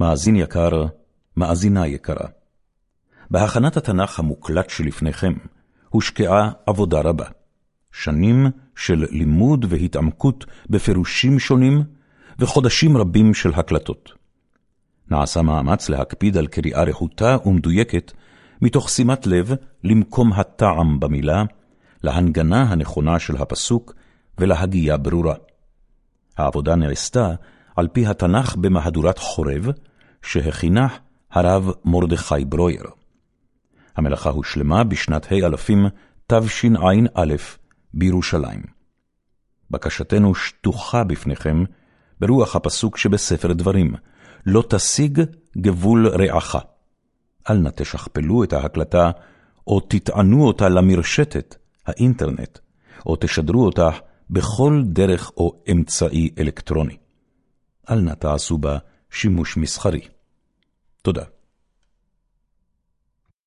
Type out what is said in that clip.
מאזין יקר, מאזינה יקרה. בהכנת התנ"ך המוקלט שלפניכם הושקעה עבודה רבה. שנים של לימוד והתעמקות בפירושים שונים, וחודשים רבים של הקלטות. נעשה מאמץ להקפיד על קריאה רהוטה ומדויקת, מתוך שימת לב למקום הטעם במילה, להנגנה הנכונה של הפסוק ולהגייה ברורה. העבודה נעשתה על פי התנ"ך במהדורת חורב, שהכינה הרב מרדכי ברויר. המלאכה הושלמה בשנת ה' אלפים תשע"א בירושלים. בקשתנו שטוחה בפניכם ברוח הפסוק שבספר דברים, לא תשיג גבול רעך. אל נא תשכפלו את ההקלטה, או תטענו אותה למרשתת, האינטרנט, או תשדרו אותה בכל דרך או אמצעי אלקטרוני. אל נא תעשו בה שימוש מסחרי. תודה.